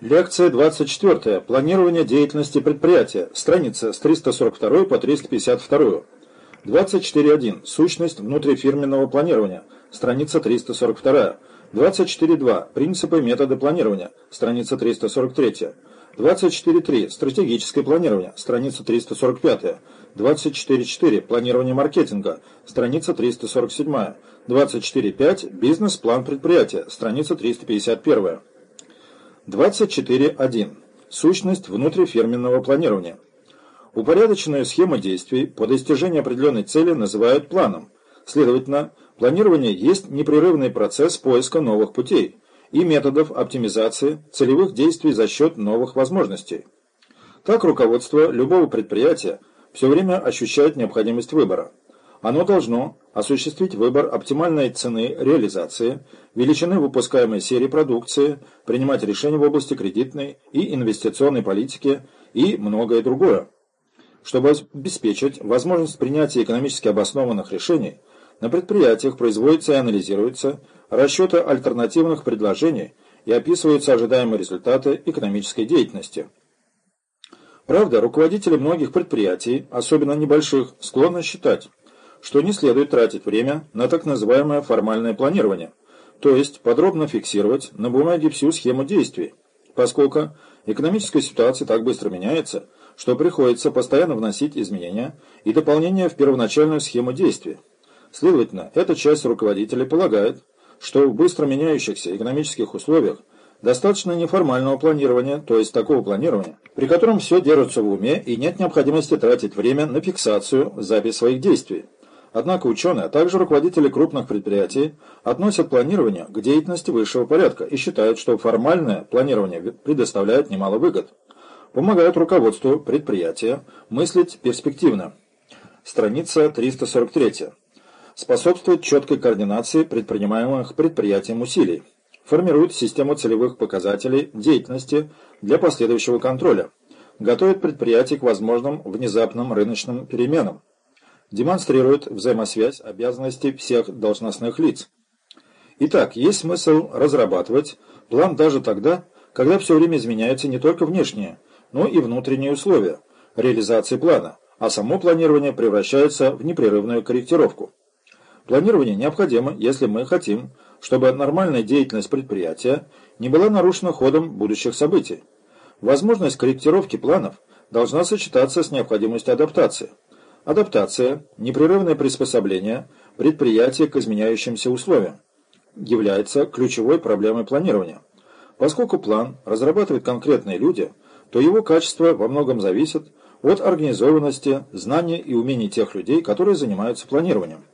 Лекция 24. Планирование деятельности предприятия. Страница с 342 по 352. 24.1. Сущность внутрифирменного планирования. Страница 342. 24.2. Принципы и методы планирования. Страница 343. 24.3. Стратегическое планирование. Страница 345. 24.4. Планирование маркетинга. Страница 347. 24.5. Бизнес-план предприятия. Страница 351. 24.1. Сущность внутрифирменного планирования. Упорядоченную схему действий по достижению определенной цели называют планом. Следовательно, планирование есть непрерывный процесс поиска новых путей и методов оптимизации целевых действий за счет новых возможностей. Так руководство любого предприятия все время ощущает необходимость выбора. Оно должно осуществить выбор оптимальной цены реализации, величины выпускаемой серии продукции, принимать решения в области кредитной и инвестиционной политики и многое другое. Чтобы обеспечить возможность принятия экономически обоснованных решений, на предприятиях производятся и анализируются расчеты альтернативных предложений и описываются ожидаемые результаты экономической деятельности. Правда, руководители многих предприятий, особенно небольших, склонны считать, что не следует тратить время на так называемое формальное планирование, то есть подробно фиксировать на бумаге всю схему действий, поскольку экономическая ситуация так быстро меняется, что приходится постоянно вносить изменения и дополнения в первоначальную схему действий. Следовательно, эта часть руководителей полагает, что в быстро меняющихся экономических условиях достаточно неформального планирования, то есть такого планирования, при котором все держится в уме и нет необходимости тратить время на фиксацию, запись своих действий. Однако ученые, а также руководители крупных предприятий относят планирование к деятельности высшего порядка и считают, что формальное планирование предоставляет немало выгод. Помогают руководству предприятия мыслить перспективно. Страница 343. Способствует четкой координации предпринимаемых предприятием усилий. Формирует систему целевых показателей деятельности для последующего контроля. Готовит предприятие к возможным внезапным рыночным переменам демонстрирует взаимосвязь обязанностей всех должностных лиц. Итак, есть смысл разрабатывать план даже тогда, когда все время изменяются не только внешние, но и внутренние условия реализации плана, а само планирование превращается в непрерывную корректировку. Планирование необходимо, если мы хотим, чтобы нормальная деятельность предприятия не была нарушена ходом будущих событий. Возможность корректировки планов должна сочетаться с необходимостью адаптации. Адаптация, непрерывное приспособление предприятия к изменяющимся условиям является ключевой проблемой планирования. Поскольку план разрабатывают конкретные люди, то его качество во многом зависит от организованности, знаний и умений тех людей, которые занимаются планированием.